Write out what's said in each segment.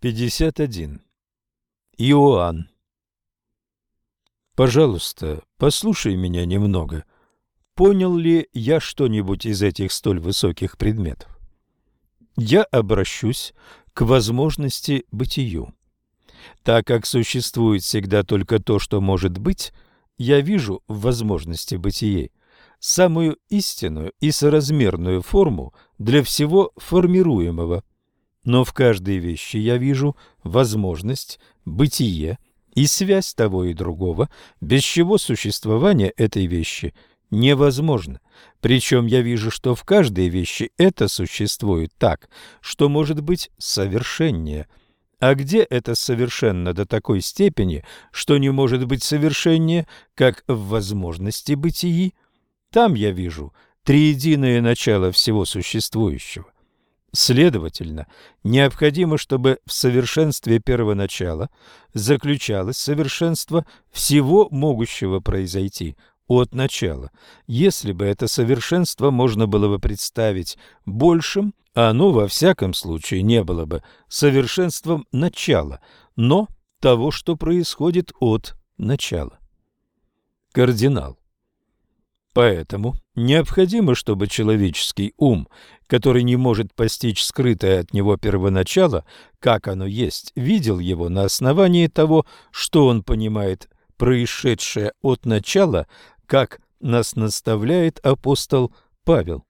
51. Иоанн. Пожалуйста, послушай меня немного. Понял ли я что-нибудь из этих столь высоких предметов? Я обращусь к возможности бытию. Так как существует всегда только то, что может быть, я вижу в возможности бытия самую истинную и соразмерную форму для всего формируемого – но в каждой вещи я вижу возможность, бытие и связь того и другого, без чего существование этой вещи невозможно. Причем я вижу, что в каждой вещи это существует так, что может быть совершеннее. А где это совершенно до такой степени, что не может быть совершеннее, как в возможности бытии? Там я вижу триединое начало всего существующего. Следовательно, необходимо, чтобы в совершенстве первоначала заключалось совершенство всего могущего произойти от начала. Если бы это совершенство можно было бы представить большим, оно во всяком случае не было бы совершенством начала, но того, что происходит от начала. Кардинал. Поэтому необходимо, чтобы человеческий ум, который не может постичь скрытое от него первоначало, как оно есть, видел его на основании того, что он понимает происшедшее от начала, как нас наставляет апостол Павел.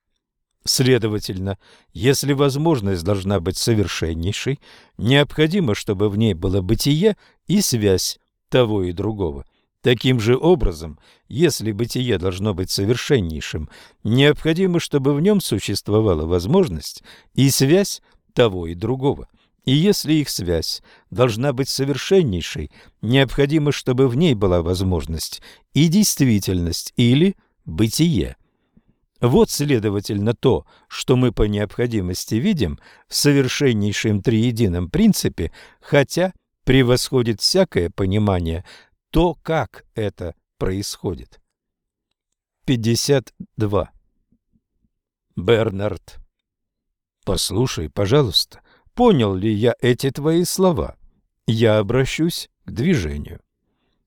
Следовательно, если возможность должна быть совершеннейшей, необходимо, чтобы в ней было бытие и связь того и другого – Таким же образом, если бытие должно быть совершеннейшим, необходимо, чтобы в нем существовала возможность и связь того и другого. И если их связь должна быть совершеннейшей, необходимо, чтобы в ней была возможность и действительность или бытие. Вот, следовательно, то, что мы по необходимости видим в совершеннейшем триедином принципе, хотя превосходит всякое понимание то, как это происходит. 52. Бернард. Послушай, пожалуйста, понял ли я эти твои слова? Я обращусь к движению.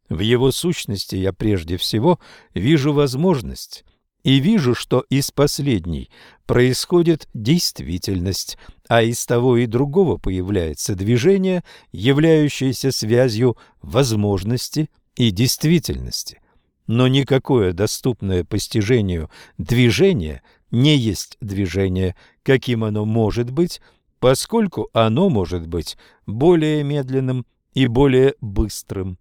В его сущности я прежде всего вижу возможность, и вижу, что из последней происходит действительность, а из того и другого появляется движение, являющееся связью возможности и действительности. Но никакое доступное постижению движение не есть движение, каким оно может быть, поскольку оно может быть более медленным и более быстрым.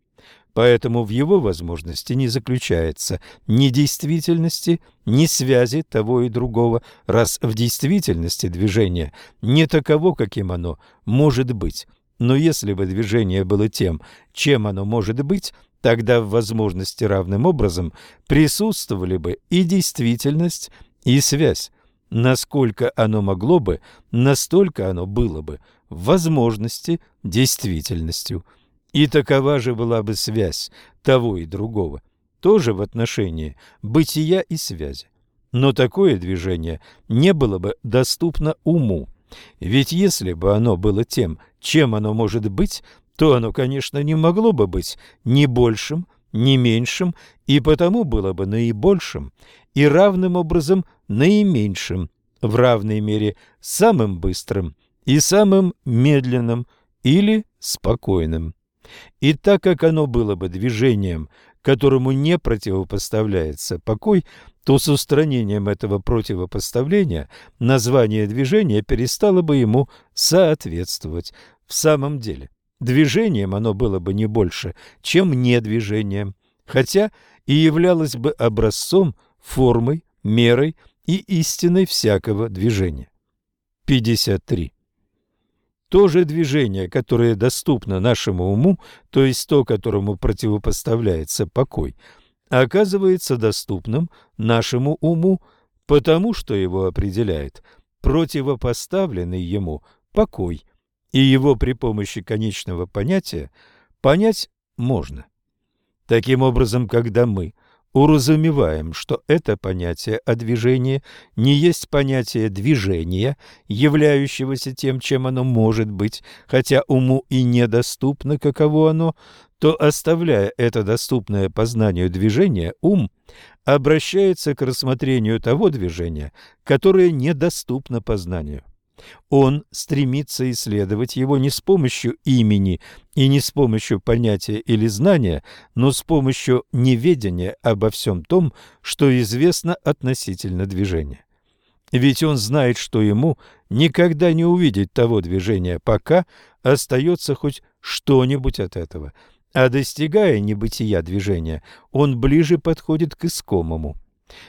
Поэтому в его возможности не заключается ни действительности, ни связи того и другого, раз в действительности движение не таково, каким оно может быть. Но если бы движение было тем, чем оно может быть, тогда в возможности равным образом присутствовали бы и действительность, и связь. Насколько оно могло бы, настолько оно было бы возможности действительностью – и такова же была бы связь того и другого, тоже в отношении бытия и связи. Но такое движение не было бы доступно уму. Ведь если бы оно было тем, чем оно может быть, то оно, конечно, не могло бы быть ни большим, ни меньшим, и потому было бы наибольшим и равным образом наименьшим, в равной мере самым быстрым и самым медленным или спокойным. И так как оно было бы движением, которому не противопоставляется покой, то с устранением этого противопоставления название движения перестало бы ему соответствовать. В самом деле, движением оно было бы не больше, чем недвижением, хотя и являлось бы образцом, формой, мерой и истиной всякого движения. 53. То же движение, которое доступно нашему уму, то есть то, которому противопоставляется покой, оказывается доступным нашему уму, потому что его определяет противопоставленный ему покой, и его при помощи конечного понятия понять можно. Таким образом, когда мы уразумеваем, что это понятие о движении не есть понятие движения, являющегося тем, чем оно может быть, хотя уму и недоступно, каково оно, то, оставляя это доступное познанию движение, ум обращается к рассмотрению того движения, которое недоступно познанию. Он стремится исследовать его не с помощью имени и не с помощью понятия или знания, но с помощью неведения обо всем том, что известно относительно движения. Ведь он знает, что ему никогда не увидеть того движения, пока остается хоть что-нибудь от этого. А достигая небытия движения, он ближе подходит к искомому.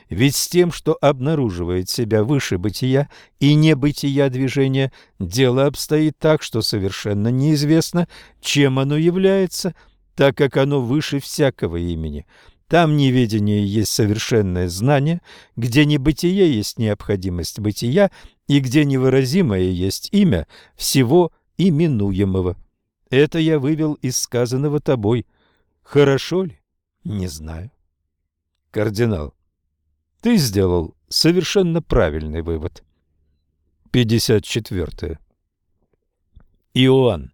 Ведь с тем, что обнаруживает себя выше бытия и небытия движения, дело обстоит так, что совершенно неизвестно, чем оно является, так как оно выше всякого имени. Там неведение есть совершенное знание, где небытие есть необходимость бытия и где невыразимое есть имя всего именуемого. Это я вывел из сказанного тобой. Хорошо ли? Не знаю. Кардинал. Ты сделал совершенно правильный вывод. 54. Иоанн.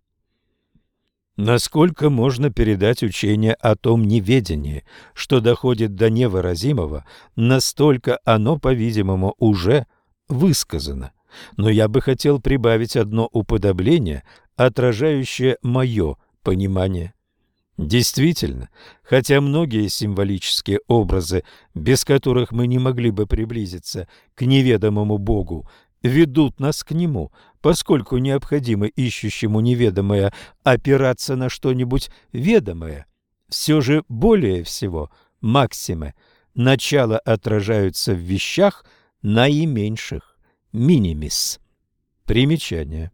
Насколько можно передать учение о том неведении, что доходит до невыразимого, настолько оно, по-видимому, уже высказано. Но я бы хотел прибавить одно уподобление, отражающее мое понимание Действительно, хотя многие символические образы, без которых мы не могли бы приблизиться к неведомому Богу, ведут нас к Нему, поскольку необходимо ищущему неведомое опираться на что-нибудь ведомое, все же более всего максимы начало отражаются в вещах наименьших, минимис. Примечание.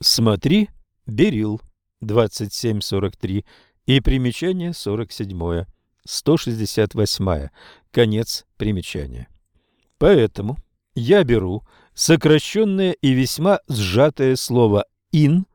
Смотри, Берил, 2743, и примечание 47. 168. Конец примечания. Поэтому я беру сокращенное и весьма сжатое слово «ин»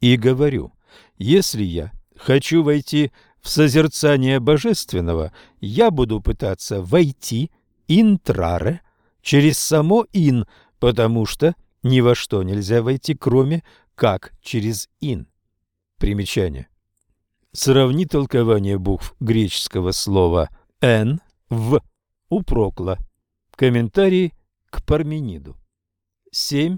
и говорю, если я хочу войти в созерцание божественного, я буду пытаться войти интраре через само ин, потому что ни во что нельзя войти, кроме как через ин. Примечание. Сравни толкование букв греческого слова «н» в у Прокла. Комментарий к Пармениду. 7.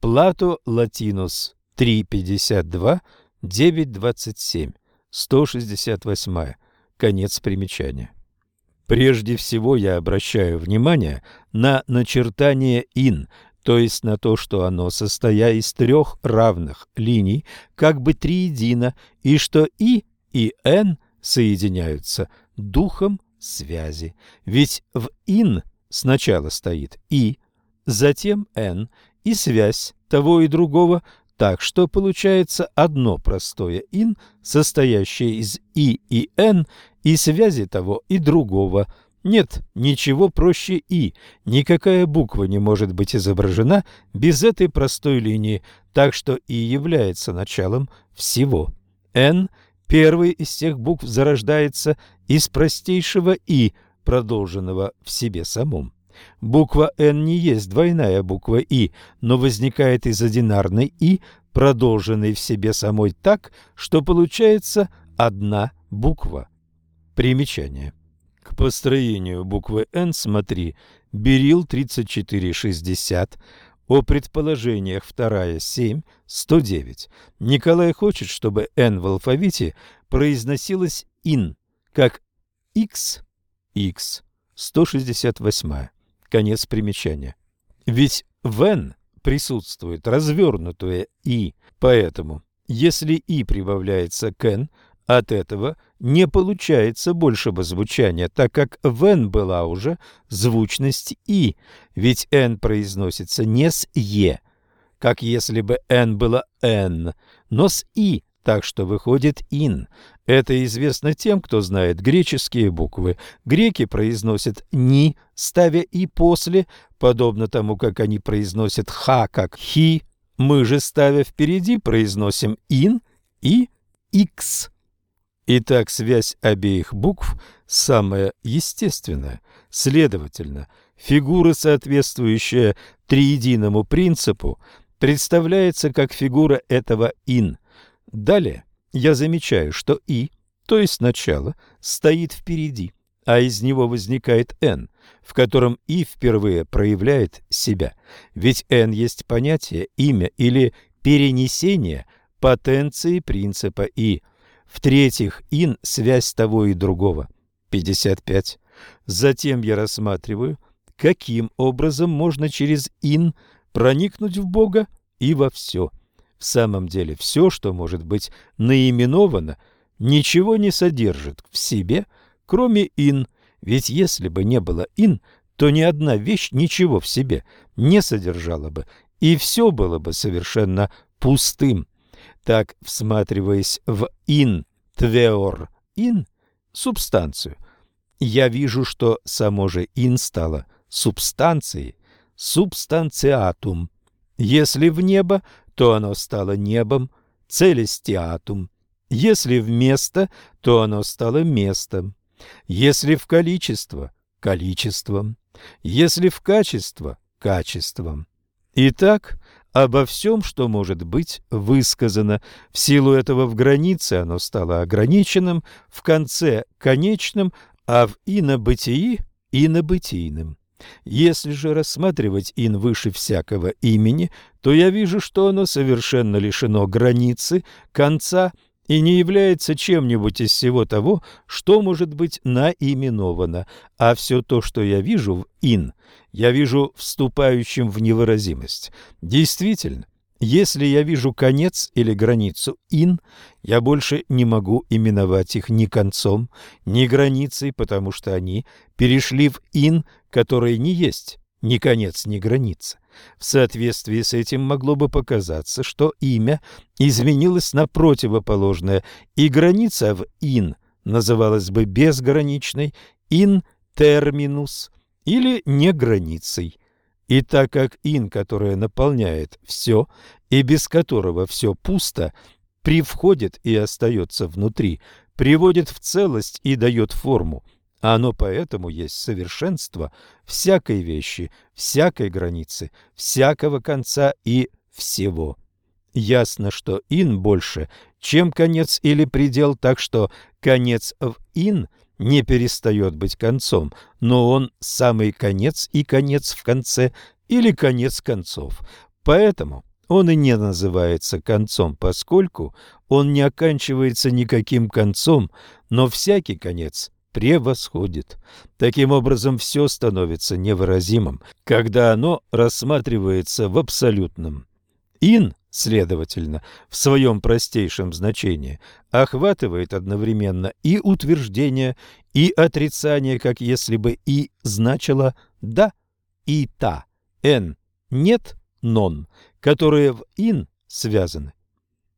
Плато Латинус 3.52, 9.27, 168. Конец примечания. Прежде всего я обращаю внимание на начертание «ин», то есть на то, что оно, состоя из трех равных линий, как бы триедино, и что и и н соединяются духом связи. Ведь в ин сначала стоит и, затем н, и связь того и другого, так что получается одно простое ин, состоящее из и и н, и связи того и другого – нет, ничего проще «и». Никакая буква не может быть изображена без этой простой линии, так что «и» является началом всего. «Н» – первый из всех букв зарождается из простейшего «и», продолженного в себе самом. Буква «Н» не есть двойная буква «и», но возникает из одинарной «и», продолженной в себе самой так, что получается одна буква. Примечание. К построению буквы «Н» смотри Берил 3460, о предположениях 2 7 109. Николай хочет, чтобы «Н» в алфавите произносилось «ин», как «X», «X», 168. Конец примечания. Ведь в «Н» присутствует развернутое «и», поэтому, если «и» прибавляется к «н», от этого не получается большего звучания, так как в «н» была уже звучность «и», ведь «н» произносится не с «е», как если бы «н» было «н», но с «и», так что выходит «ин». Это известно тем, кто знает греческие буквы. Греки произносят «ни», ставя «и» после, подобно тому, как они произносят «ха» как «хи». Мы же, ставя впереди, произносим «ин» и «икс». Итак, связь обеих букв самая естественная. Следовательно, фигура, соответствующая триединому принципу, представляется как фигура этого «ин». Далее я замечаю, что «и», то есть начало, стоит впереди, а из него возникает «н», в котором «и» впервые проявляет себя. Ведь «н» есть понятие, имя или перенесение потенции принципа «и». В-третьих, «ин» – связь того и другого. 55. Затем я рассматриваю, каким образом можно через «ин» проникнуть в Бога и во все. В самом деле, все, что может быть наименовано, ничего не содержит в себе, кроме «ин», ведь если бы не было «ин», то ни одна вещь ничего в себе не содержала бы, и все было бы совершенно пустым. Так, всматриваясь в «ин», «твеор», «ин», субстанцию, я вижу, что само же «ин» стало субстанцией, субстанциатум. Если в небо, то оно стало небом, целестиатум. Если в место, то оно стало местом. Если в количество – количеством. Если в качество – качеством. Итак, обо всем, что может быть высказано. В силу этого в границе оно стало ограниченным, в конце – конечным, а в инобытии – инобытийным. Если же рассматривать ин выше всякого имени, то я вижу, что оно совершенно лишено границы, конца и не является чем-нибудь из всего того, что может быть наименовано, а все то, что я вижу в ин, я вижу вступающим в невыразимость. Действительно, если я вижу конец или границу ин, я больше не могу именовать их ни концом, ни границей, потому что они перешли в ин, который не есть ни конец, ни граница. В соответствии с этим могло бы показаться, что имя изменилось на противоположное, и граница в ин называлась бы безграничной, ин терминус или не границей. И так как ин, которая наполняет все, и без которого все пусто, привходит и остается внутри, приводит в целость и дает форму, оно поэтому есть совершенство всякой вещи, всякой границы, всякого конца и всего. Ясно, что ин больше, чем конец или предел, так что конец в ин – не перестает быть концом, но он самый конец и конец в конце или конец концов. Поэтому он и не называется концом, поскольку он не оканчивается никаким концом, но всякий конец превосходит. Таким образом, все становится невыразимым, когда оно рассматривается в абсолютном. Ин следовательно, в своем простейшем значении, охватывает одновременно и утверждение, и отрицание, как если бы «и» значило «да» и «та», «н» – «нет», «нон», которые в «ин» связаны.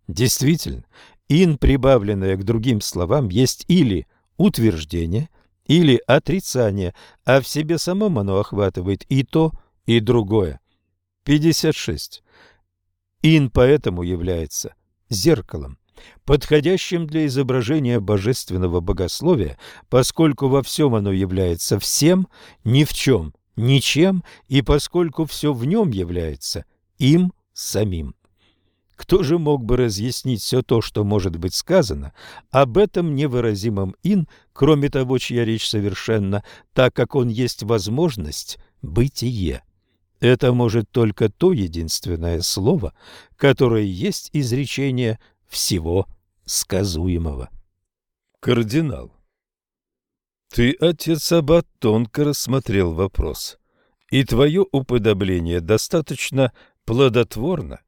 Действительно, «ин», прибавленное к другим словам, есть или утверждение, или отрицание, а в себе самом оно охватывает и то, и другое. 56. Ин поэтому является зеркалом, подходящим для изображения божественного богословия, поскольку во всем оно является всем, ни в чем, ничем, и поскольку все в нем является им самим. Кто же мог бы разъяснить все то, что может быть сказано об этом невыразимом ин, кроме того, чья речь совершенна, так как он есть возможность бытие? Это может только то единственное слово, которое есть изречение всего сказуемого. Кардинал. Ты, отец Аббат, тонко рассмотрел вопрос, и твое уподобление достаточно плодотворно,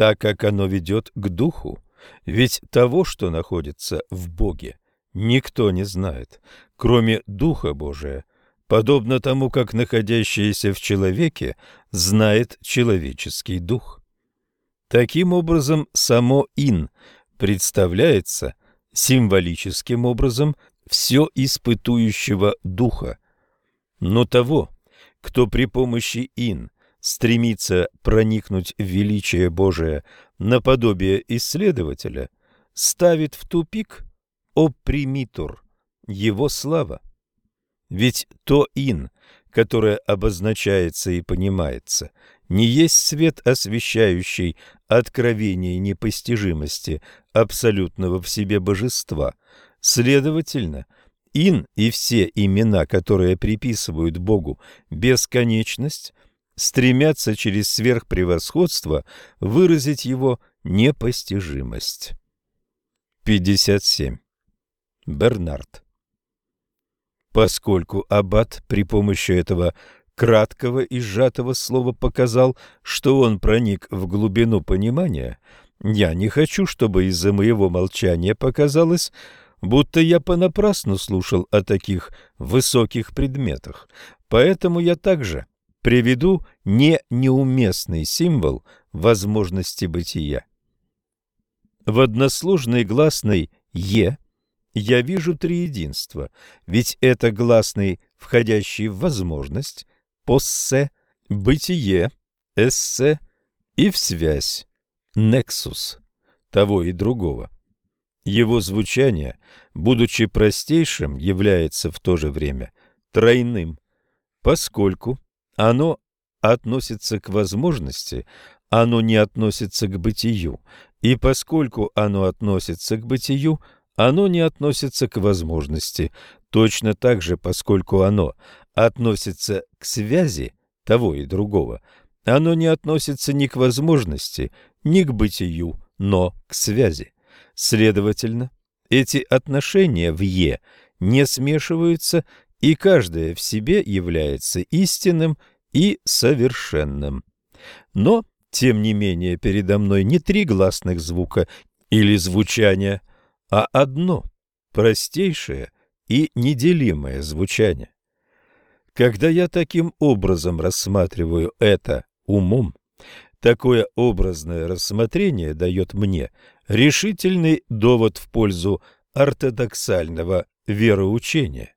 так как оно ведет к духу, ведь того, что находится в Боге, никто не знает, кроме Духа Божия, подобно тому, как находящееся в человеке знает человеческий дух. Таким образом, само «ин» представляется символическим образом все испытующего духа. Но того, кто при помощи «ин» стремится проникнуть в величие Божие наподобие исследователя, ставит в тупик, опримитур, его слава. Ведь то ин, которое обозначается и понимается, не есть свет, освещающий откровение непостижимости абсолютного в себе божества. Следовательно, ин и все имена, которые приписывают Богу бесконечность, стремятся через сверхпревосходство выразить его непостижимость. 57. Бернард Поскольку аббат при помощи этого краткого и сжатого слова показал, что он проник в глубину понимания, я не хочу, чтобы из-за моего молчания показалось, будто я понапрасну слушал о таких высоких предметах. Поэтому я также приведу не неуместный символ возможности бытия. В односложной гласной «е» я вижу три единства, ведь это гласный, входящий в возможность, поссе, бытие, эссе и в связь, нексус, того и другого. Его звучание, будучи простейшим, является в то же время тройным, поскольку оно относится к возможности, оно не относится к бытию, и поскольку оно относится к бытию, оно не относится к возможности, точно так же, поскольку оно относится к связи того и другого, оно не относится ни к возможности, ни к бытию, но к связи. Следовательно, эти отношения в «е» не смешиваются, и каждое в себе является истинным и совершенным. Но, тем не менее, передо мной не три гласных звука или звучания, а одно простейшее и неделимое звучание. Когда я таким образом рассматриваю это умом, такое образное рассмотрение дает мне решительный довод в пользу ортодоксального вероучения.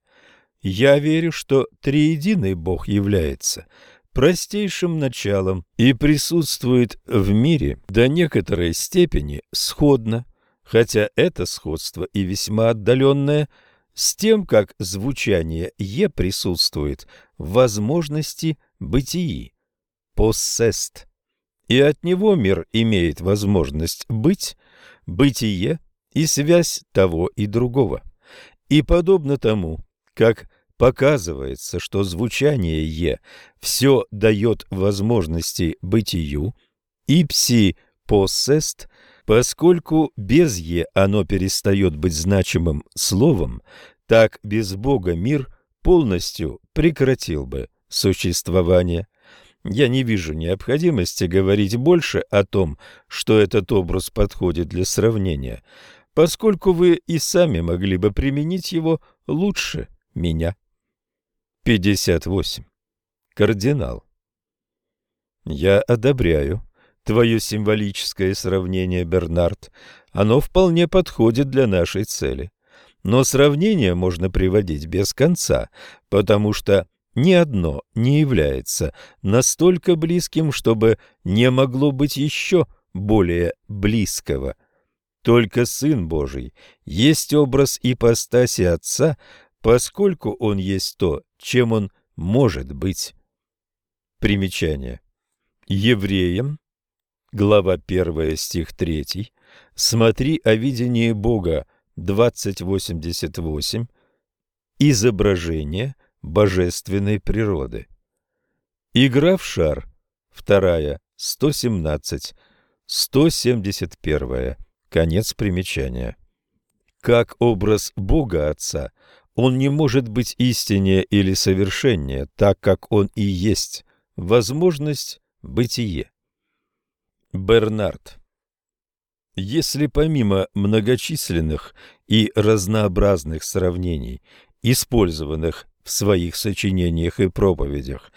Я верю, что триединый Бог является простейшим началом и присутствует в мире до некоторой степени сходно хотя это сходство и весьма отдаленное, с тем, как звучание «е» присутствует в возможности бытии, «поссест», и от него мир имеет возможность быть, бытие и связь того и другого. И подобно тому, как показывается, что звучание «е» все дает возможности бытию, «ипси поссест» Поскольку без «е» оно перестает быть значимым словом, так без Бога мир полностью прекратил бы существование. Я не вижу необходимости говорить больше о том, что этот образ подходит для сравнения, поскольку вы и сами могли бы применить его лучше меня. 58. Кардинал. Я одобряю твое символическое сравнение, Бернард. Оно вполне подходит для нашей цели. Но сравнение можно приводить без конца, потому что ни одно не является настолько близким, чтобы не могло быть еще более близкого. Только Сын Божий есть образ ипостаси Отца, поскольку Он есть то, чем Он может быть. Примечание. Евреям глава 1, стих 3, смотри о видении Бога 2088, изображение божественной природы. Игра в шар, вторая, 117, 171, конец примечания. Как образ Бога Отца, он не может быть истиннее или совершеннее, так как он и есть возможность бытие. Бернард Если помимо многочисленных и разнообразных сравнений, использованных в своих сочинениях и проповедях,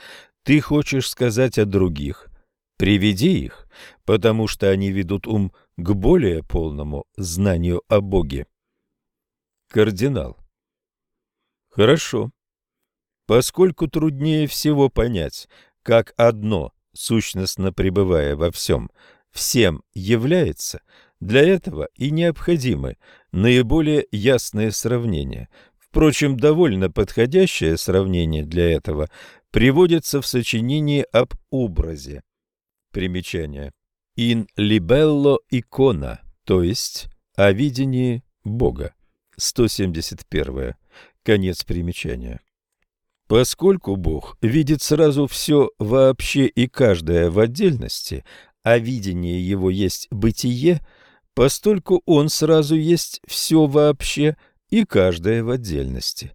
ты хочешь сказать о других, приведи их, потому что они ведут ум к более полному знанию о Боге. Кардинал Хорошо. Поскольку труднее всего понять, как одно сущностно пребывая во всем, всем является, для этого и необходимы наиболее ясные сравнения. Впрочем, довольно подходящее сравнение для этого приводится в сочинении об образе. Примечание. «In libello icona», то есть о видении Бога. 171. Конец примечания. Поскольку Бог видит сразу все вообще и каждое в отдельности, а видение его есть бытие, постольку он сразу есть все вообще и каждое в отдельности.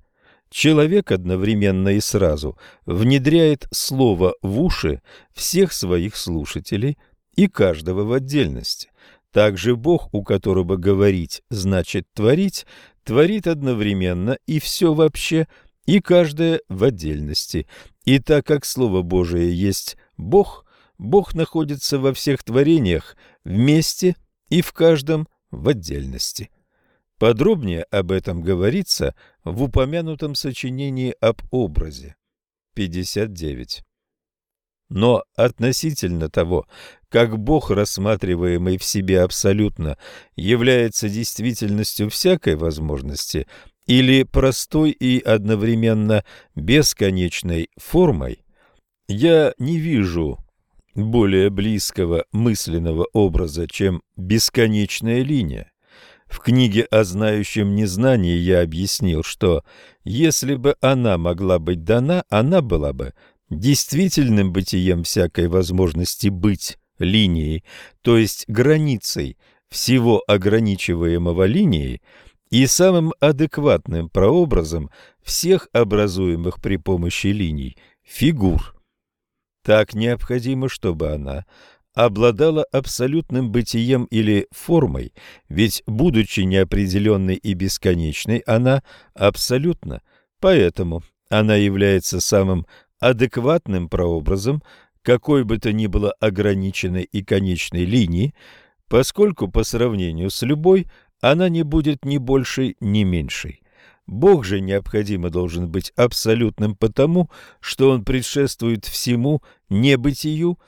Человек одновременно и сразу внедряет слово в уши всех своих слушателей и каждого в отдельности. Также Бог, у которого говорить значит творить, творит одновременно и все вообще, и каждое в отдельности. И так как Слово Божие есть Бог, Бог находится во всех творениях вместе и в каждом в отдельности. Подробнее об этом говорится в упомянутом сочинении об образе. 59. Но относительно того, как Бог, рассматриваемый в себе абсолютно, является действительностью всякой возможности или простой и одновременно бесконечной формой, я не вижу более близкого мысленного образа, чем бесконечная линия. В книге о знающем незнании я объяснил, что если бы она могла быть дана, она была бы действительным бытием всякой возможности быть линией, то есть границей всего ограничиваемого линией и самым адекватным прообразом всех образуемых при помощи линий фигур. Так необходимо, чтобы она обладала абсолютным бытием или формой, ведь, будучи неопределенной и бесконечной, она абсолютна, поэтому она является самым адекватным прообразом какой бы то ни было ограниченной и конечной линии, поскольку по сравнению с любой она не будет ни большей, ни меньшей. Бог же необходимо должен быть абсолютным потому, что он предшествует всему небытию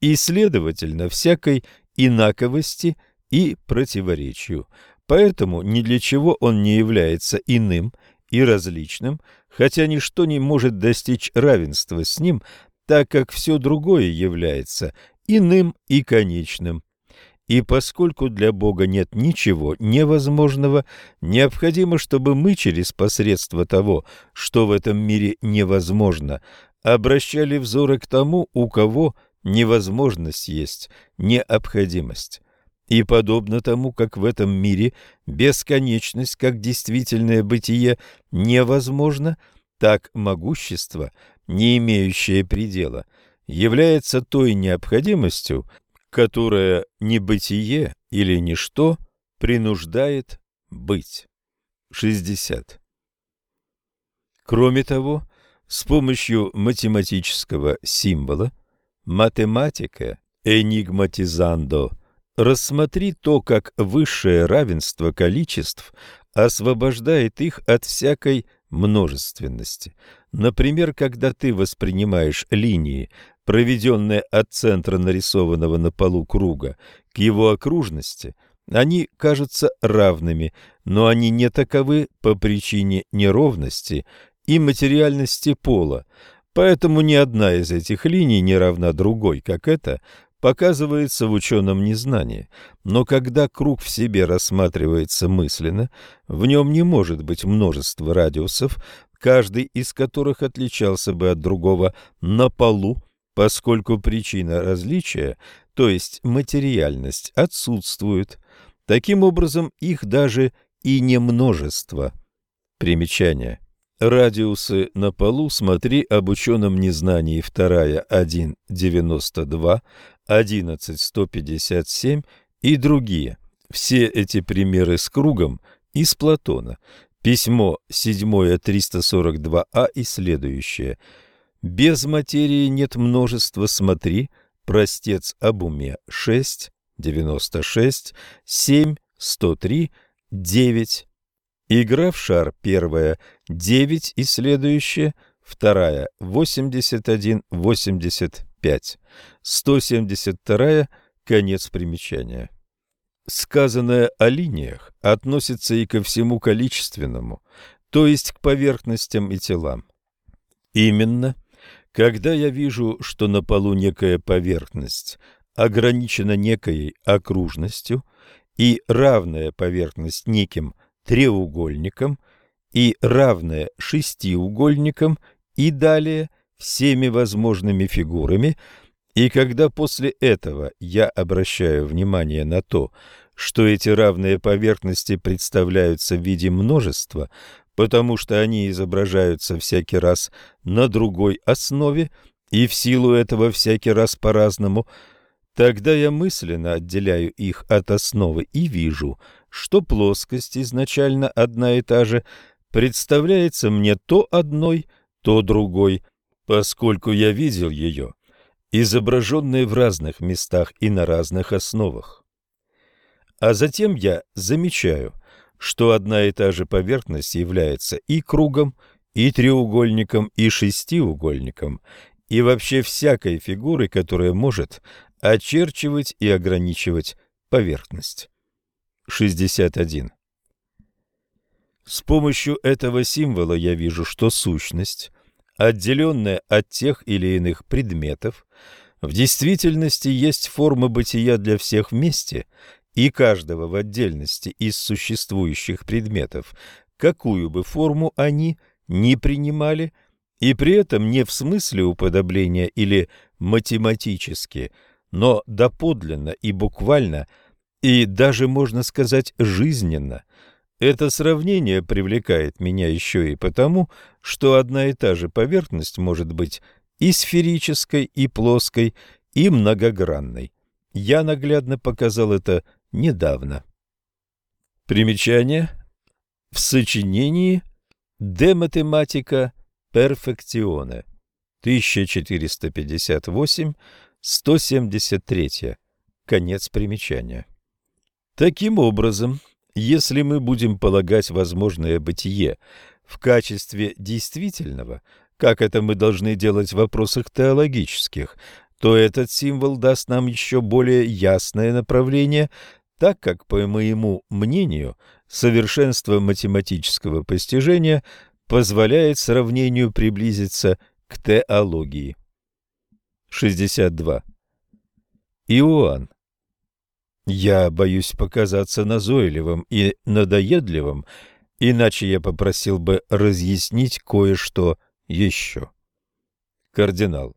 и, следовательно, всякой инаковости и противоречию. Поэтому ни для чего он не является иным и различным, хотя ничто не может достичь равенства с ним, так как все другое является иным и конечным. И поскольку для Бога нет ничего невозможного, необходимо, чтобы мы через посредство того, что в этом мире невозможно, обращали взоры к тому, у кого – невозможность есть необходимость. И подобно тому, как в этом мире бесконечность как действительное бытие невозможно, так могущество, не имеющее предела, является той необходимостью, которая небытие или ничто принуждает быть. 60. Кроме того, с помощью математического символа Математика, энигматизандо, рассмотри то, как высшее равенство количеств освобождает их от всякой множественности. Например, когда ты воспринимаешь линии, проведенные от центра нарисованного на полу круга к его окружности, они кажутся равными, но они не таковы по причине неровности и материальности пола, Поэтому ни одна из этих линий не равна другой, как это показывается в ученом незнании. Но когда круг в себе рассматривается мысленно, в нем не может быть множества радиусов, каждый из которых отличался бы от другого на полу, поскольку причина различия, то есть материальность, отсутствует. Таким образом, их даже и не множество. Примечание. Радиусы на полу смотри об ученом незнании 2 1.92, 11.157 и другие. Все эти примеры с кругом из Платона. Письмо 7 342а и следующее. Без материи нет множества, смотри, простец об уме 6, 96, 7, 103, 9, Игра в шар первая – 9 и следующая, вторая – 81-85, 172 Конец примечания. Сказанное о линиях относится и ко всему количественному, то есть к поверхностям и телам. Именно, когда я вижу, что на полу некая поверхность ограничена некой окружностью и равная поверхность неким треугольником и равная шестиугольником и далее всеми возможными фигурами, и когда после этого я обращаю внимание на то, что эти равные поверхности представляются в виде множества, потому что они изображаются всякий раз на другой основе и в силу этого всякий раз по-разному, тогда я мысленно отделяю их от основы и вижу, что плоскость изначально одна и та же представляется мне то одной, то другой, поскольку я видел ее, изображенной в разных местах и на разных основах. А затем я замечаю, что одна и та же поверхность является и кругом, и треугольником, и шестиугольником, и вообще всякой фигурой, которая может очерчивать и ограничивать поверхность. 61. С помощью этого символа я вижу, что сущность, отделенная от тех или иных предметов, в действительности есть форма бытия для всех вместе и каждого в отдельности из существующих предметов, какую бы форму они ни принимали, и при этом не в смысле уподобления или математически, но доподлинно и буквально, и даже, можно сказать, жизненно. Это сравнение привлекает меня еще и потому, что одна и та же поверхность может быть и сферической, и плоской, и многогранной. Я наглядно показал это недавно. Примечание. В сочинении «De Mathematica Perfectione» 1458-173. Конец примечания. Таким образом, если мы будем полагать возможное бытие в качестве действительного, как это мы должны делать в вопросах теологических, то этот символ даст нам еще более ясное направление так как, по моему мнению, совершенство математического постижения позволяет сравнению приблизиться к теологии. 62. Иоанн. Я боюсь показаться назойливым и надоедливым, иначе я попросил бы разъяснить кое-что еще. Кардинал.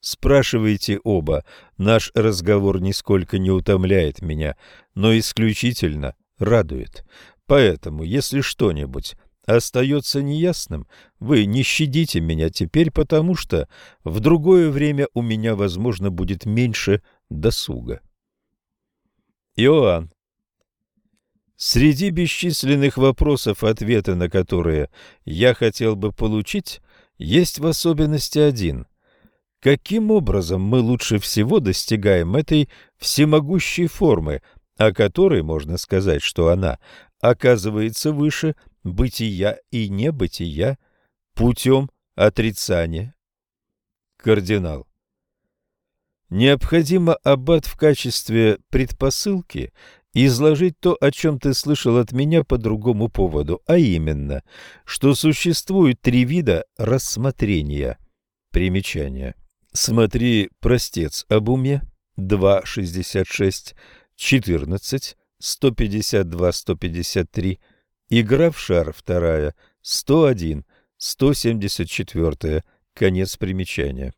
Спрашивайте оба. Наш разговор нисколько не утомляет меня, но исключительно радует. Поэтому, если что-нибудь остается неясным, вы не щадите меня теперь, потому что в другое время у меня, возможно, будет меньше досуга. Иоанн. Среди бесчисленных вопросов, ответы на которые я хотел бы получить, есть в особенности один – Каким образом мы лучше всего достигаем этой всемогущей формы, о которой можно сказать, что она оказывается выше бытия и небытия путем отрицания? Кардинал. Необходимо, аббат, в качестве предпосылки изложить то, о чем ты слышал от меня по другому поводу, а именно, что существует три вида рассмотрения. Примечание. Смотри «Простец об уме» 2.66, 14, 152-153, Игра в шар 2, 101, 174, конец примечания.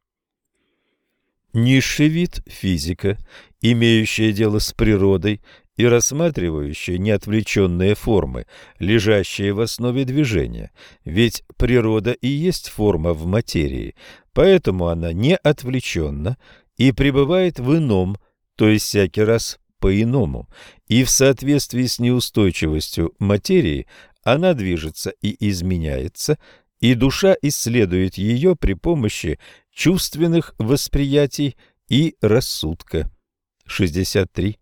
Низший вид – физика, имеющая дело с природой и рассматривающая неотвлеченные формы, лежащие в основе движения, ведь природа и есть форма в материи, Поэтому она не отвлеченна и пребывает в ином, то есть всякий раз по-иному, и в соответствии с неустойчивостью материи она движется и изменяется, и душа исследует ее при помощи чувственных восприятий и рассудка. 63.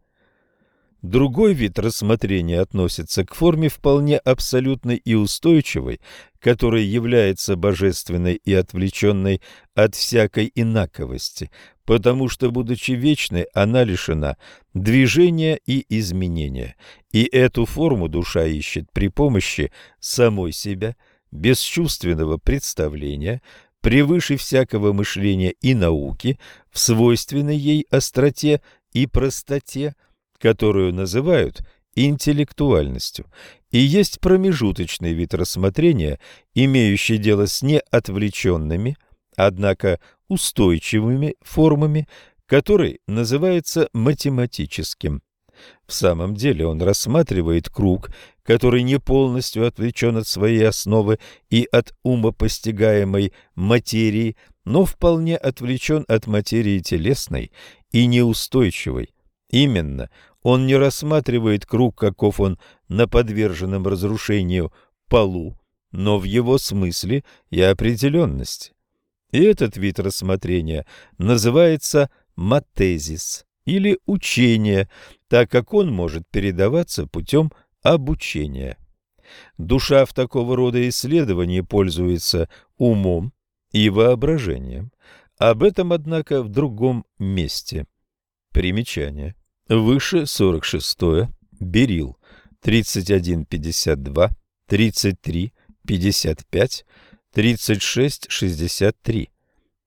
Другой вид рассмотрения относится к форме вполне абсолютной и устойчивой, которая является божественной и отвлеченной от всякой инаковости, потому что, будучи вечной, она лишена движения и изменения, и эту форму душа ищет при помощи самой себя, бесчувственного представления, превыше всякого мышления и науки, в свойственной ей остроте и простоте, которую называют интеллектуальностью, и есть промежуточный вид рассмотрения, имеющий дело с неотвлеченными, однако устойчивыми формами, который называется математическим. В самом деле он рассматривает круг, который не полностью отвлечен от своей основы и от умопостигаемой материи, но вполне отвлечен от материи телесной и неустойчивой. Именно он не рассматривает круг, каков он на подверженном разрушению полу, но в его смысле и определенности. И этот вид рассмотрения называется матезис или учение, так как он может передаваться путем обучения. Душа в такого рода исследовании пользуется умом и воображением. Об этом, однако, в другом месте. Примечание. Выше 46-е. Берил. 31.52, 33.55, 36.63.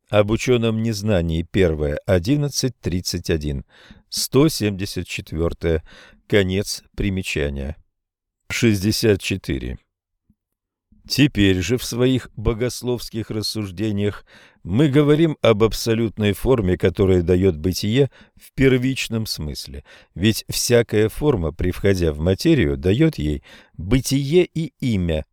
Об ученом незнании. Первое. 11.31. 174. Конец примечания. 64. Теперь же в своих богословских рассуждениях мы говорим об абсолютной форме, которая дает бытие в первичном смысле, ведь всякая форма, при входя в материю, дает ей бытие и имя.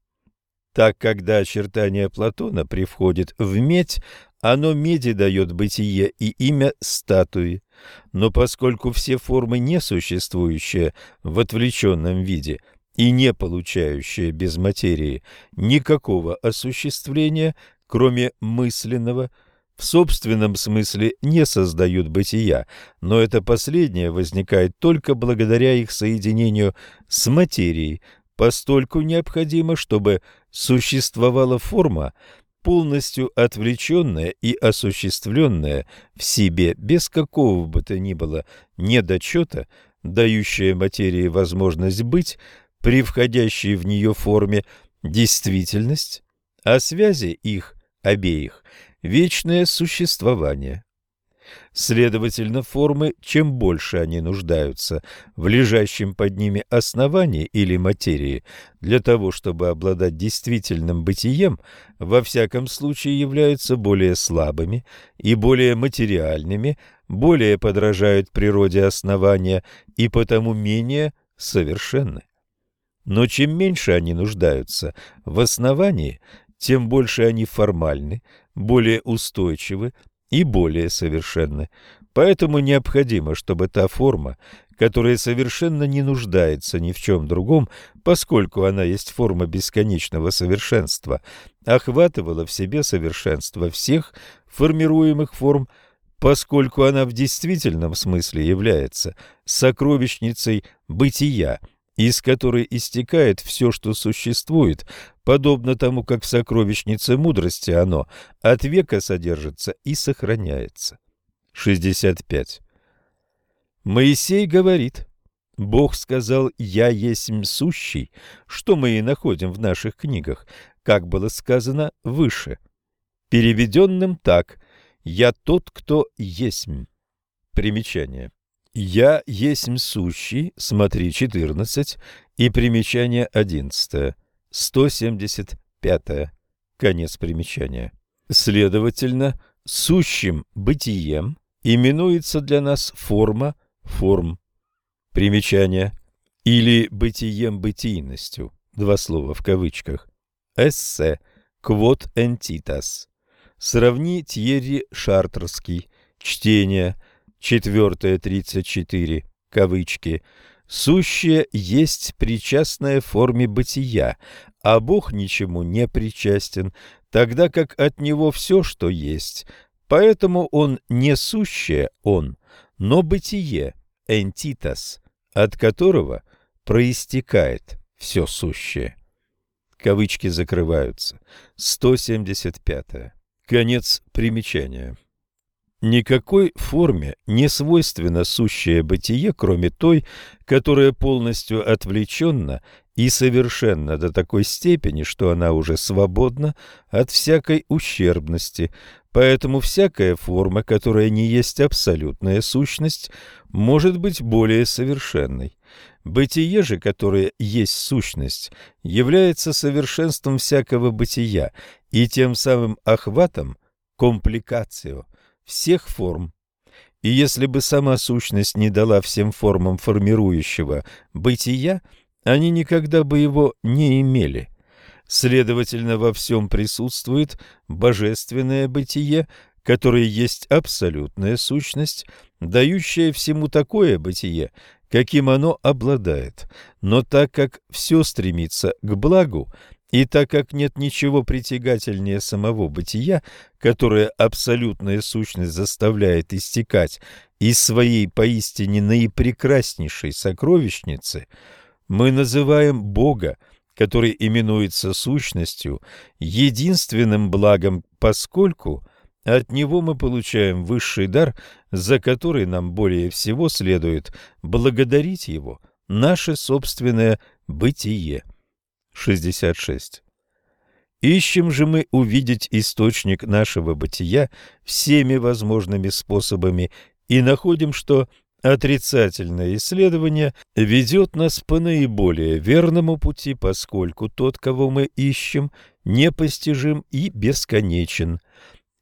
Так, когда очертание Платона привходит в медь, оно меди дает бытие и имя статуи. Но поскольку все формы, не существующие в отвлеченном виде – и не получающее без материи никакого осуществления, кроме мысленного, в собственном смысле не создают бытия, но это последнее возникает только благодаря их соединению с материей, постольку необходимо, чтобы существовала форма, полностью отвлеченная и осуществленная в себе без какого бы то ни было недочета, дающая материи возможность быть, при входящей в нее форме действительность, а связи их обеих – вечное существование. Следовательно, формы, чем больше они нуждаются в лежащем под ними основании или материи, для того, чтобы обладать действительным бытием, во всяком случае являются более слабыми и более материальными, более подражают природе основания и потому менее совершенны. Но чем меньше они нуждаются в основании, тем больше они формальны, более устойчивы и более совершенны. Поэтому необходимо, чтобы та форма, которая совершенно не нуждается ни в чем другом, поскольку она есть форма бесконечного совершенства, охватывала в себе совершенство всех формируемых форм, поскольку она в действительном смысле является сокровищницей бытия, из которой истекает все, что существует, подобно тому, как в сокровищнице мудрости оно от века содержится и сохраняется. 65. Моисей говорит, Бог сказал «Я есть сущий», что мы и находим в наших книгах, как было сказано выше. Переведенным так «Я тот, кто есть». Примечание. «Я есмь сущий», смотри 14, и примечание 11, 175, конец примечания. Следовательно, сущим бытием именуется для нас форма форм. Примечание. Или бытием бытийностью, два слова в кавычках. Эссе, квот ентитас. Сравни Тьерри Шартерский. Чтение – Четвертое, тридцать четыре, кавычки, «Сущее есть причастное форме бытия, а Бог ничему не причастен, тогда как от Него все, что есть. Поэтому Он не сущее Он, но бытие, энтитас, от которого проистекает все сущее. Кавычки закрываются. 175. Конец примечания. Никакой форме не свойственно сущее бытие, кроме той, которая полностью отвлеченна и совершенна до такой степени, что она уже свободна от всякой ущербности, поэтому всякая форма, которая не есть абсолютная сущность, может быть более совершенной. Бытие же, которое есть сущность, является совершенством всякого бытия и тем самым охватом, компликацией всех форм. И если бы сама сущность не дала всем формам формирующего бытия, они никогда бы его не имели. Следовательно, во всем присутствует божественное бытие, которое есть абсолютная сущность, дающая всему такое бытие, каким оно обладает. Но так как все стремится к благу, и так как нет ничего притягательнее самого бытия, которое абсолютная сущность заставляет истекать из своей поистине наипрекраснейшей сокровищницы, мы называем Бога, который именуется сущностью, единственным благом, поскольку от него мы получаем высший дар, за который нам более всего следует благодарить его, наше собственное бытие. 66. Ищем же мы увидеть источник нашего бытия всеми возможными способами и находим, что отрицательное исследование ведет нас по наиболее верному пути, поскольку тот, кого мы ищем, непостижим и бесконечен.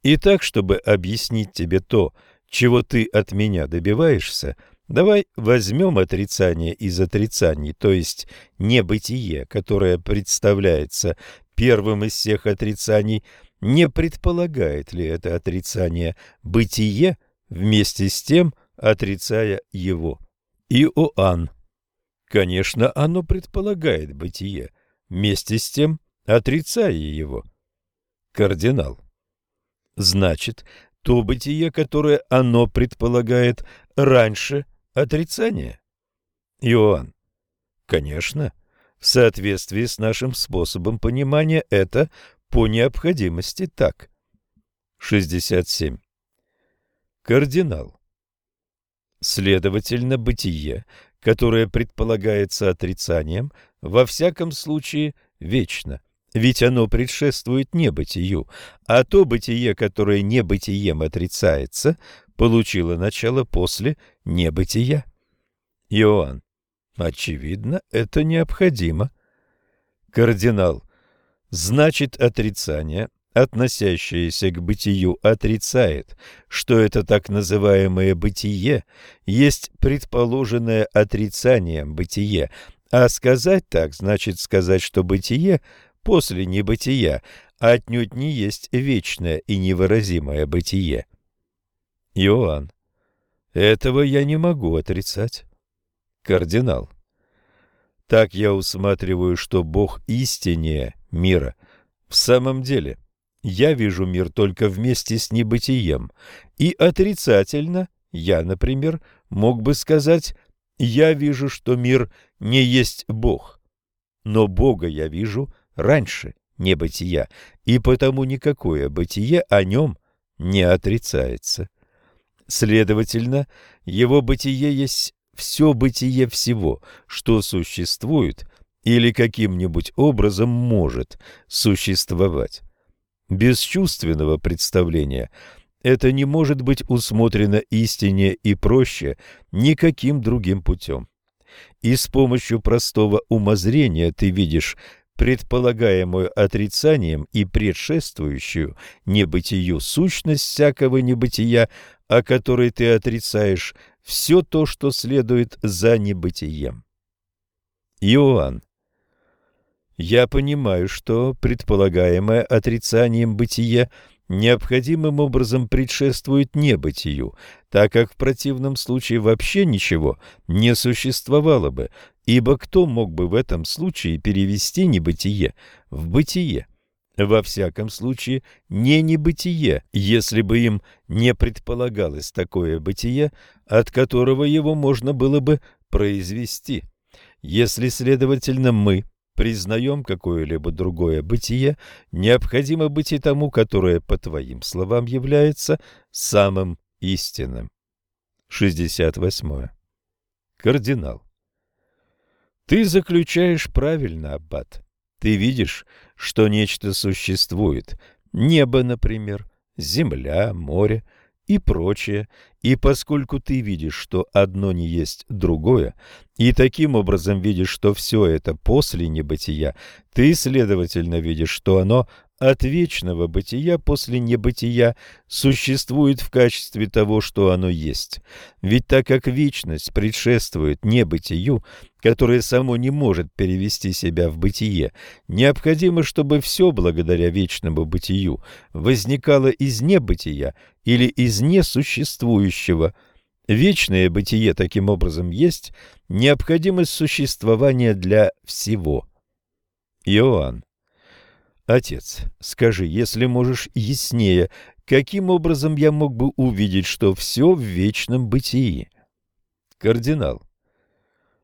И так, чтобы объяснить тебе то, чего ты от меня добиваешься – Давай возьмем отрицание из отрицаний, то есть небытие, которое представляется первым из всех отрицаний, не предполагает ли это отрицание бытие вместе с тем, отрицая его? Иоанн. Конечно, оно предполагает бытие, вместе с тем, отрицая его. Кардинал. Значит, то бытие, которое оно предполагает, раньше – отрицание? Иоанн. Конечно, в соответствии с нашим способом понимания это по необходимости так. 67. Кардинал. Следовательно, бытие, которое предполагается отрицанием, во всяком случае вечно, ведь оно предшествует небытию, а то бытие, которое небытием отрицается, получило начало после небытия. Иоанн. Очевидно, это необходимо. Кардинал. Значит, отрицание, относящееся к бытию, отрицает, что это так называемое бытие есть предположенное отрицанием бытие, а сказать так значит сказать, что бытие после небытия отнюдь не есть вечное и невыразимое бытие. Иоанн. Этого я не могу отрицать. Кардинал. Так я усматриваю, что Бог истиннее мира. В самом деле, я вижу мир только вместе с небытием. И отрицательно я, например, мог бы сказать, я вижу, что мир не есть Бог. Но Бога я вижу раньше небытия, и потому никакое бытие о нем не отрицается. Следовательно, его бытие есть все бытие всего, что существует или каким-нибудь образом может существовать. Без чувственного представления это не может быть усмотрено истине и проще никаким другим путем. И с помощью простого умозрения ты видишь предполагаемую отрицанием и предшествующую небытию сущность всякого небытия о которой ты отрицаешь все то, что следует за небытием. Иоанн. Я понимаю, что предполагаемое отрицанием бытия необходимым образом предшествует небытию, так как в противном случае вообще ничего не существовало бы, ибо кто мог бы в этом случае перевести небытие в бытие? во всяком случае, не небытие, если бы им не предполагалось такое бытие, от которого его можно было бы произвести. Если, следовательно, мы признаем какое-либо другое бытие, необходимо быть и тому, которое, по твоим словам, является самым истинным. 68. Кардинал. Ты заключаешь правильно, Аббат. Ты видишь, что нечто существует. Небо, например, земля, море – и прочее, и поскольку ты видишь, что одно не есть другое, и таким образом видишь, что все это после небытия, ты, следовательно, видишь, что оно от вечного бытия после небытия существует в качестве того, что оно есть. Ведь так как вечность предшествует небытию, которое само не может перевести себя в бытие, необходимо, чтобы все благодаря вечному бытию возникало из небытия или из несуществующего. Вечное бытие таким образом есть необходимость существования для всего. Иоанн Отец, скажи, если можешь яснее, каким образом я мог бы увидеть, что все в вечном бытии? Кардинал.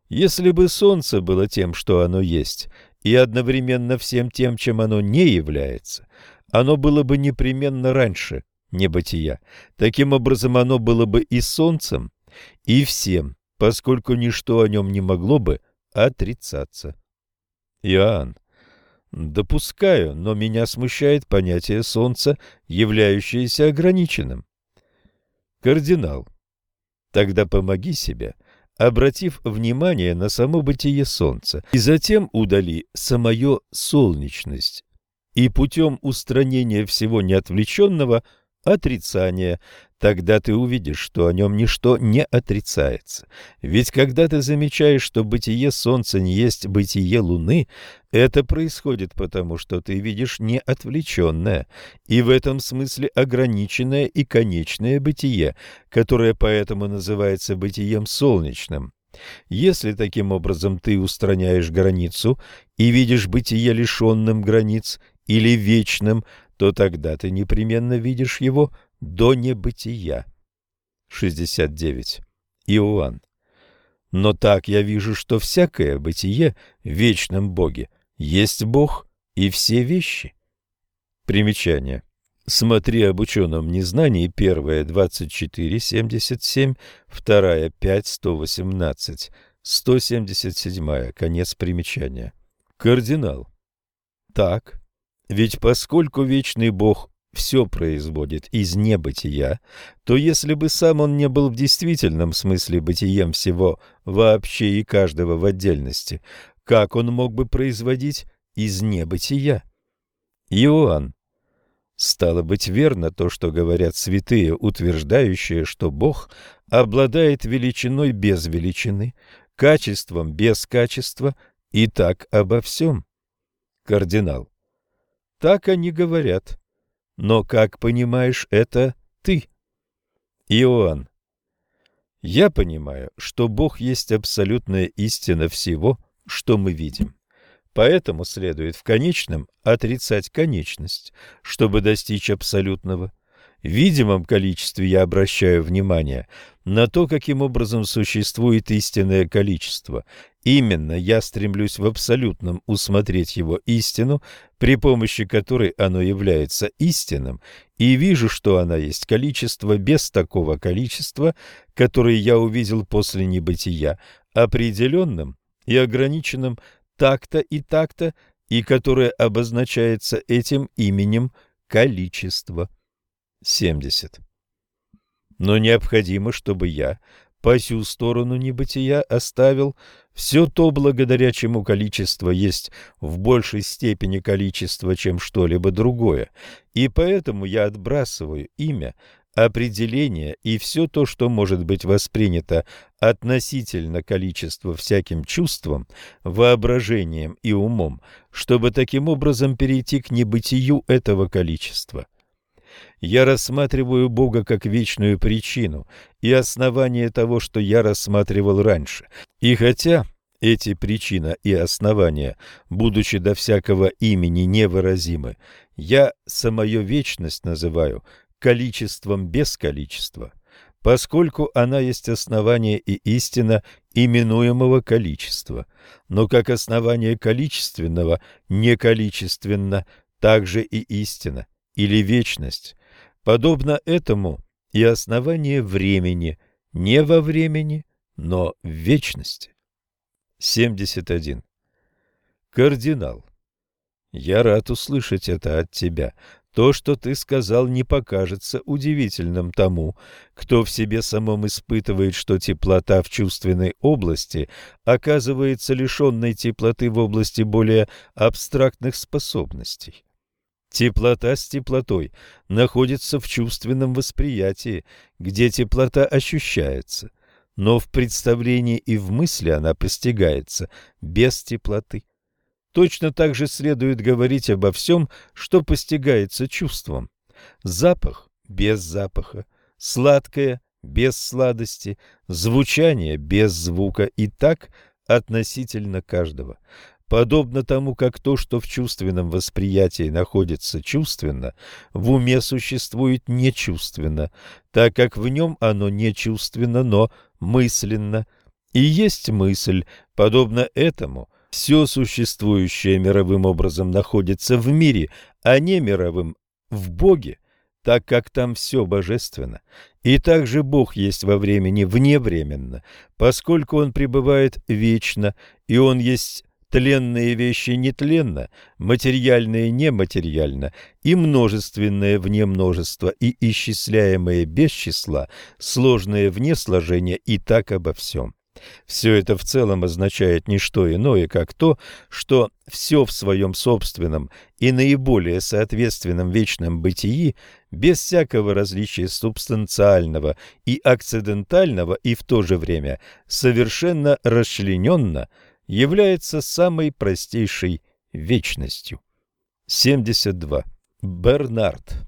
Если бы солнце было тем, что оно есть, и одновременно всем тем, чем оно не является, оно было бы непременно раньше небытия. Таким образом, оно было бы и солнцем, и всем, поскольку ничто о нем не могло бы отрицаться. Иоанн. Допускаю, но меня смущает понятие солнца, являющееся ограниченным. Кардинал. Тогда помоги себе, обратив внимание на само бытие солнца, и затем удали самое солнечность, и путем устранения всего неотвлеченного – отрицания, тогда ты увидишь, что о нем ничто не отрицается. Ведь когда ты замечаешь, что бытие Солнца не есть бытие Луны, это происходит потому, что ты видишь неотвлеченное, и в этом смысле ограниченное и конечное бытие, которое поэтому называется бытием солнечным. Если таким образом ты устраняешь границу и видишь бытие лишенным границ или вечным, то тогда ты непременно видишь его до небытия. 69. Иоанн. Но так я вижу, что всякое бытие в вечном Боге есть Бог и все вещи. Примечание. Смотри об ученом незнании, первая 24.77, вторая 5.118, 177, конец примечания. Кардинал. Так, ведь поскольку вечный Бог все производит из небытия, то если бы сам он не был в действительном смысле бытием всего вообще и каждого в отдельности, как он мог бы производить из небытия? Иоанн. Стало быть верно то, что говорят святые, утверждающие, что Бог обладает величиной без величины, качеством без качества и так обо всем. Кардинал. Так они говорят. Но, как понимаешь, это ты. Иоанн. Я понимаю, что Бог есть абсолютная истина всего, что мы видим. Поэтому следует в конечном отрицать конечность, чтобы достичь абсолютного. В видимом количестве я обращаю внимание на то, каким образом существует истинное количество. Именно я стремлюсь в абсолютном усмотреть его истину, при помощи которой оно является истинным, и вижу, что она есть количество без такого количества, которое я увидел после небытия, определенным и ограниченным так-то и так-то, и которое обозначается этим именем количество. 70. Но необходимо, чтобы я по сю сторону небытия оставил все то, благодаря чему количество есть в большей степени количество, чем что-либо другое, и поэтому я отбрасываю имя, определение и все то, что может быть воспринято относительно количества всяким чувством, воображением и умом, чтобы таким образом перейти к небытию этого количества. Я рассматриваю Бога как вечную причину и основание того, что я рассматривал раньше. И хотя эти причина и основания, будучи до всякого имени невыразимы, я самую вечность называю количеством без количества, поскольку она есть основание и истина именуемого количества. Но как основание количественного неколичественно, также и истина или вечность. Подобно этому и основание времени не во времени, но в вечности. 71. Кардинал. Я рад услышать это от тебя. То, что ты сказал, не покажется удивительным тому, кто в себе самом испытывает, что теплота в чувственной области оказывается лишенной теплоты в области более абстрактных способностей. Теплота с теплотой находится в чувственном восприятии, где теплота ощущается, но в представлении и в мысли она постигается без теплоты. Точно так же следует говорить обо всем, что постигается чувством. Запах без запаха, сладкое без сладости, звучание без звука и так относительно каждого. Подобно тому, как то, что в чувственном восприятии находится чувственно, в уме существует нечувственно, так как в нем оно нечувственно, но мысленно. И есть мысль, подобно этому – все существующее мировым образом находится в мире, а не мировым в Боге, так как там все божественно. И также Бог есть во времени вневременно, поскольку Он пребывает вечно, и Он есть тленные вещи нетленно, материальные нематериально, и множественное вне множества, и исчисляемое без числа, сложное вне сложения, и так обо всем. Все это в целом означает не что иное, как то, что все в своем собственном и наиболее соответственном вечном бытии, без всякого различия субстанциального и акцидентального и в то же время совершенно расчлененно, является самой простейшей вечностью. 72. Бернард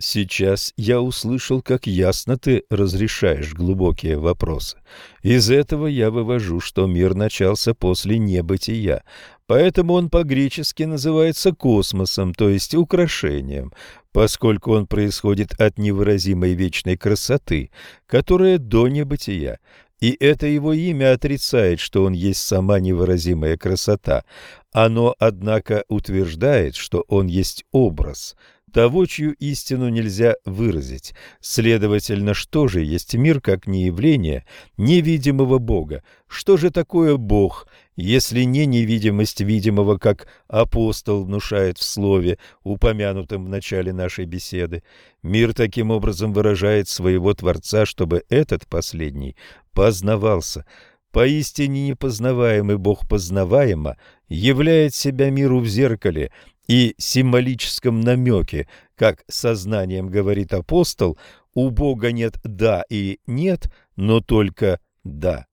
Сейчас я услышал, как ясно ты разрешаешь глубокие вопросы. Из этого я вывожу, что мир начался после небытия, поэтому он по-гречески называется космосом, то есть украшением, поскольку он происходит от невыразимой вечной красоты, которая до небытия, и это его имя отрицает, что он есть сама невыразимая красота. Оно, однако, утверждает, что он есть образ – того, чью истину нельзя выразить. Следовательно, что же есть мир как не явление невидимого Бога? Что же такое Бог, если не невидимость видимого, как апостол внушает в слове, упомянутом в начале нашей беседы? Мир таким образом выражает своего Творца, чтобы этот последний познавался. Поистине непознаваемый Бог познаваемо являет себя миру в зеркале, и символическом намеке, как сознанием говорит апостол, у Бога нет «да» и «нет», но только «да».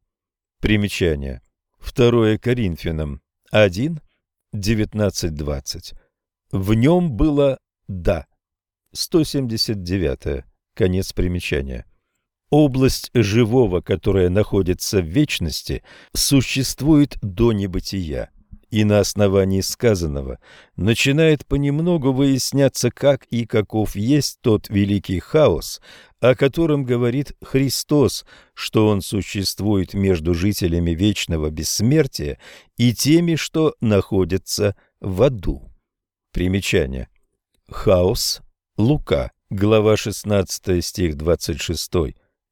Примечание. 2 Коринфянам 1, 19-20. В нем было «да». 179. Конец примечания. Область живого, которая находится в вечности, существует до небытия и на основании сказанного начинает понемногу выясняться, как и каков есть тот великий хаос, о котором говорит Христос, что он существует между жителями вечного бессмертия и теми, что находятся в аду. Примечание. Хаос. Лука. Глава 16, стих 26.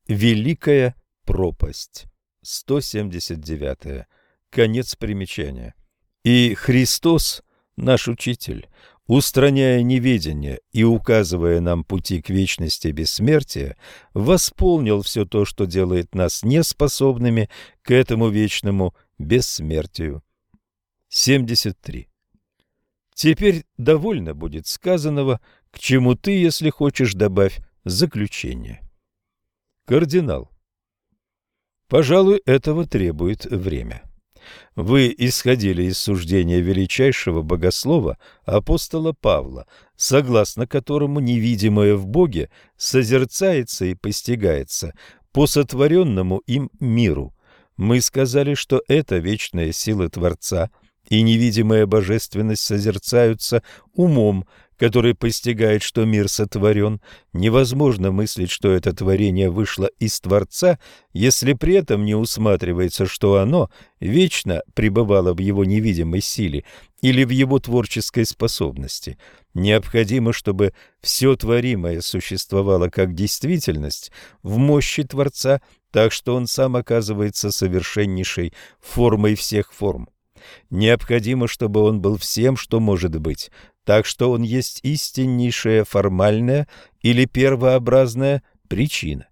Великая пропасть. 179. Конец примечания. И Христос, наш Учитель, устраняя неведение и указывая нам пути к вечности бессмертия, восполнил все то, что делает нас неспособными к этому вечному бессмертию. 73. Теперь довольно будет сказанного, к чему ты, если хочешь, добавь заключение. Кардинал. Пожалуй, этого требует время. Вы исходили из суждения величайшего богослова апостола Павла, согласно которому невидимое в Боге созерцается и постигается по сотворенному им миру. Мы сказали, что это вечная сила Творца и невидимая божественность созерцаются умом, который постигает, что мир сотворен, невозможно мыслить, что это творение вышло из Творца, если при этом не усматривается, что оно вечно пребывало в его невидимой силе или в его творческой способности. Необходимо, чтобы все творимое существовало как действительность в мощи Творца, так что он сам оказывается совершеннейшей формой всех форм. Необходимо, чтобы он был всем, что может быть, так что он есть истиннейшая формальная или первообразная причина.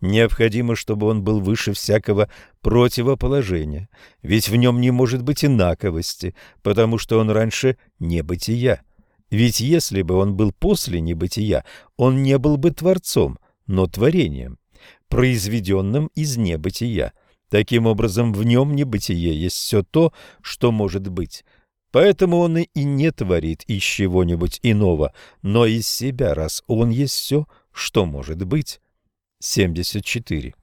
Необходимо, чтобы он был выше всякого противоположения, ведь в нем не может быть инаковости, потому что он раньше не бытия. Ведь если бы он был после небытия, он не был бы творцом, но творением, произведенным из небытия. Таким образом, в нем небытие есть все то, что может быть. Поэтому он и не творит из чего-нибудь иного, но из себя, раз он есть все, что может быть. 74.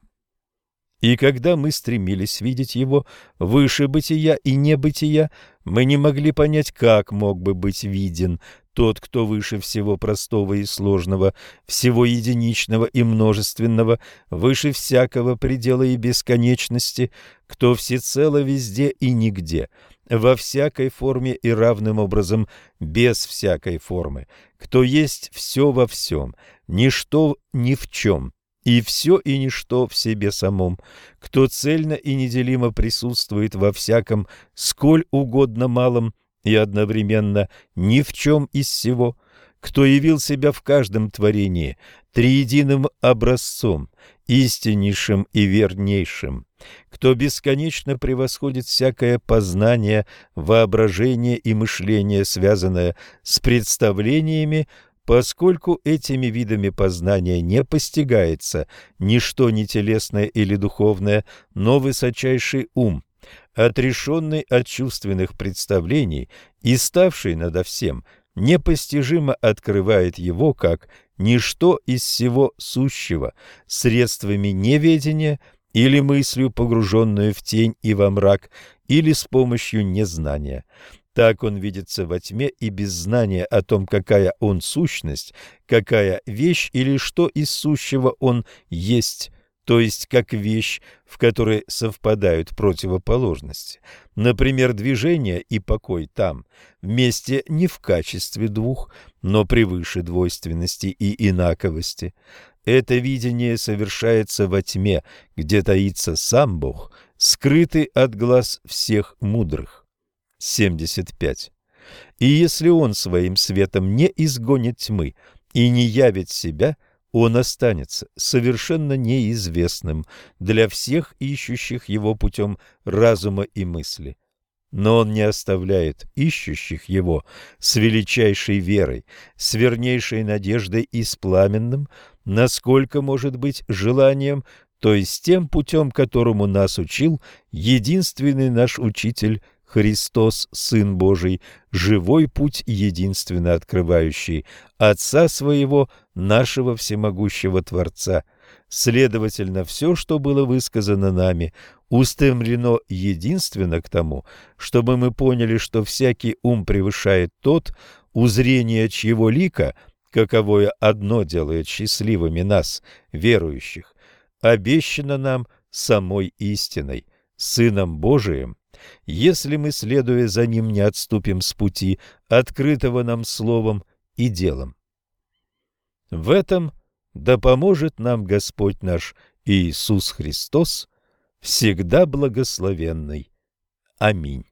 И когда мы стремились видеть его выше бытия и небытия, мы не могли понять, как мог бы быть виден тот, кто выше всего простого и сложного, всего единичного и множественного, выше всякого предела и бесконечности, кто всецело везде и нигде, во всякой форме и равным образом без всякой формы, кто есть все во всем, ничто ни в чем, и все и ничто в себе самом, кто цельно и неделимо присутствует во всяком, сколь угодно малом, и одновременно ни в чем из всего, кто явил себя в каждом творении триединым образцом, истиннейшим и вернейшим, кто бесконечно превосходит всякое познание, воображение и мышление, связанное с представлениями, поскольку этими видами познания не постигается ничто не телесное или духовное, но высочайший ум, отрешенный от чувственных представлений и ставший надо всем, непостижимо открывает его как ничто из всего сущего, средствами неведения или мыслью, погруженную в тень и во мрак, или с помощью незнания. Так он видится во тьме и без знания о том, какая он сущность, какая вещь или что из сущего он есть, то есть как вещь, в которой совпадают противоположности. Например, движение и покой там, вместе не в качестве двух, но превыше двойственности и инаковости. Это видение совершается во тьме, где таится сам Бог, скрытый от глаз всех мудрых. 75. И если он своим светом не изгонит тьмы и не явит себя – он останется совершенно неизвестным для всех ищущих его путем разума и мысли. Но он не оставляет ищущих его с величайшей верой, с вернейшей надеждой и с пламенным, насколько может быть желанием, то есть тем путем, которому нас учил единственный наш учитель Христос, Сын Божий, живой путь, единственно открывающий Отца Своего, нашего всемогущего Творца. Следовательно, все, что было высказано нами, устремлено единственно к тому, чтобы мы поняли, что всякий ум превышает тот, узрение чьего лика, каковое одно делает счастливыми нас, верующих, обещано нам самой истиной, Сыном Божиим, если мы, следуя за ним, не отступим с пути, открытого нам словом и делом. В этом да поможет нам Господь наш Иисус Христос, всегда благословенный. Аминь.